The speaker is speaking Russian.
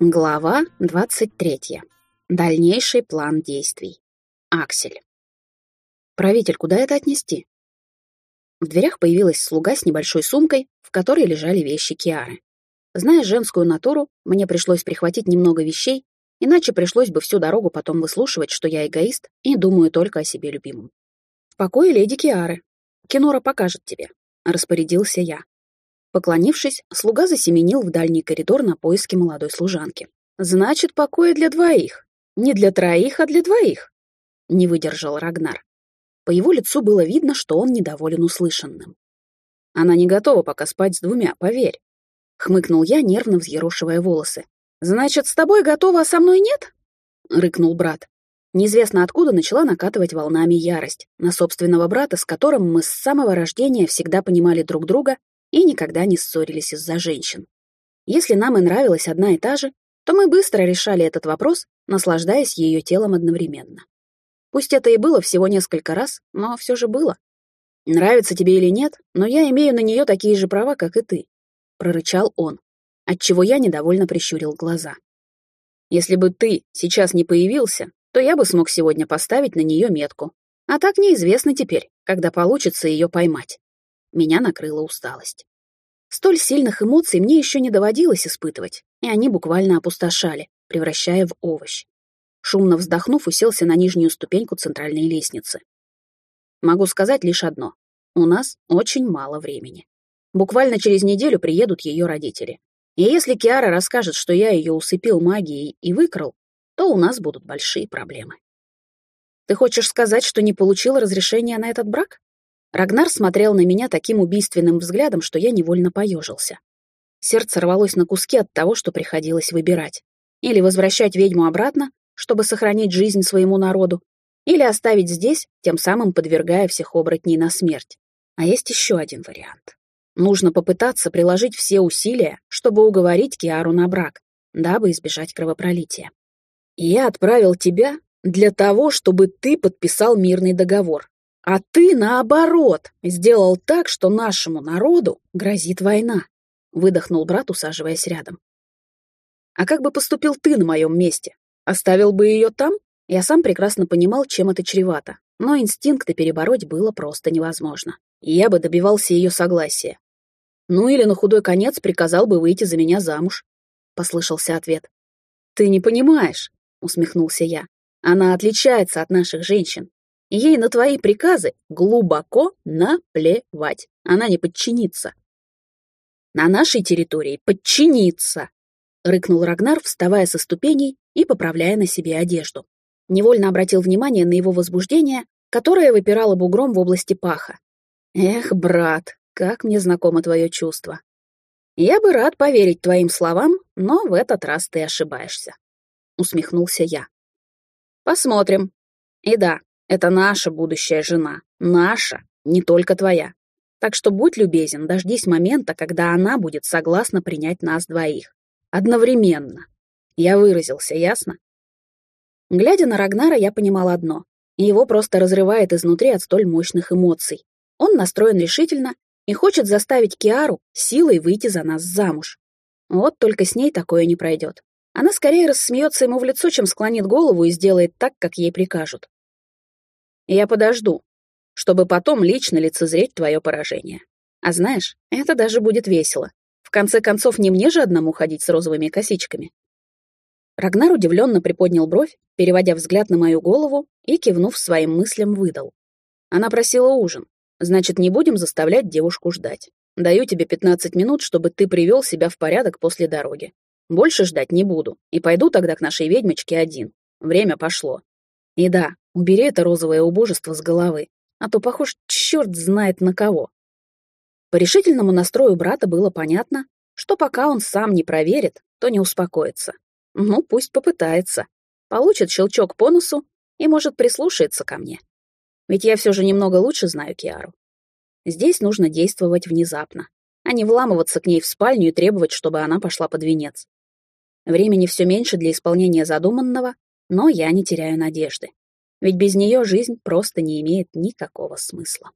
Глава 23. Дальнейший план действий. Аксель. «Правитель, куда это отнести?» В дверях появилась слуга с небольшой сумкой, в которой лежали вещи Киары. Зная женскую натуру, мне пришлось прихватить немного вещей, иначе пришлось бы всю дорогу потом выслушивать, что я эгоист и думаю только о себе любимом. «В покое леди Киары. Кинора покажет тебе», — распорядился я. Поклонившись, слуга засеменил в дальний коридор на поиски молодой служанки. «Значит, покоя для двоих. Не для троих, а для двоих», — не выдержал Рагнар. По его лицу было видно, что он недоволен услышанным. «Она не готова пока спать с двумя, поверь», — хмыкнул я, нервно взъерошивая волосы. «Значит, с тобой готова, а со мной нет?» — рыкнул брат. Неизвестно откуда начала накатывать волнами ярость на собственного брата, с которым мы с самого рождения всегда понимали друг друга и никогда не ссорились из-за женщин. Если нам и нравилась одна и та же, то мы быстро решали этот вопрос, наслаждаясь ее телом одновременно. Пусть это и было всего несколько раз, но все же было. Нравится тебе или нет, но я имею на нее такие же права, как и ты, прорычал он, отчего я недовольно прищурил глаза. Если бы ты сейчас не появился, то я бы смог сегодня поставить на нее метку. А так неизвестно теперь, когда получится ее поймать. Меня накрыла усталость. Столь сильных эмоций мне еще не доводилось испытывать, и они буквально опустошали, превращая в овощ. Шумно вздохнув, уселся на нижнюю ступеньку центральной лестницы. Могу сказать лишь одно. У нас очень мало времени. Буквально через неделю приедут ее родители. И если Киара расскажет, что я ее усыпил магией и выкрал, то у нас будут большие проблемы. Ты хочешь сказать, что не получил разрешения на этот брак? Рагнар смотрел на меня таким убийственным взглядом, что я невольно поежился. Сердце рвалось на куски от того, что приходилось выбирать. Или возвращать ведьму обратно, чтобы сохранить жизнь своему народу, или оставить здесь, тем самым подвергая всех оборотней на смерть. А есть еще один вариант. Нужно попытаться приложить все усилия, чтобы уговорить Киару на брак, дабы избежать кровопролития. я отправил тебя для того, чтобы ты подписал мирный договор, а ты, наоборот, сделал так, что нашему народу грозит война», — выдохнул брат, усаживаясь рядом. «А как бы поступил ты на моем месте? Оставил бы ее там?» Я сам прекрасно понимал, чем это чревато, но инстинкты перебороть было просто невозможно. Я бы добивался ее согласия. «Ну или на худой конец приказал бы выйти за меня замуж», — послышался ответ. «Ты не понимаешь», — усмехнулся я. «Она отличается от наших женщин. Ей на твои приказы глубоко наплевать. Она не подчинится. На нашей территории подчиниться, рыкнул Рагнар, вставая со ступеней и поправляя на себе одежду. Невольно обратил внимание на его возбуждение, которое выпирало бугром в области паха. Эх, брат, как мне знакомо твое чувство. Я бы рад поверить твоим словам, но в этот раз ты ошибаешься. Усмехнулся я. Посмотрим. И да, это наша будущая жена. Наша, не только твоя. Так что будь любезен, дождись момента, когда она будет согласна принять нас двоих. Одновременно. Я выразился, ясно? Глядя на Рагнара, я понимал одно. Его просто разрывает изнутри от столь мощных эмоций. Он настроен решительно и хочет заставить Киару силой выйти за нас замуж. Вот только с ней такое не пройдет. Она скорее рассмеется ему в лицо, чем склонит голову и сделает так, как ей прикажут. Я подожду, чтобы потом лично лицезреть твое поражение. А знаешь, это даже будет весело. В конце концов, не мне же одному ходить с розовыми косичками. Рагнар удивленно приподнял бровь, переводя взгляд на мою голову и, кивнув своим мыслям, выдал. Она просила ужин. Значит, не будем заставлять девушку ждать. Даю тебе 15 минут, чтобы ты привел себя в порядок после дороги. Больше ждать не буду, и пойду тогда к нашей ведьмочке один. Время пошло. И да, убери это розовое убожество с головы, а то похож черт знает на кого. По решительному настрою брата было понятно, что пока он сам не проверит, то не успокоится. Ну, пусть попытается. Получит щелчок по носу и, может, прислушается ко мне. Ведь я все же немного лучше знаю Киару. Здесь нужно действовать внезапно, а не вламываться к ней в спальню и требовать, чтобы она пошла под венец. Времени все меньше для исполнения задуманного, но я не теряю надежды. Ведь без нее жизнь просто не имеет никакого смысла.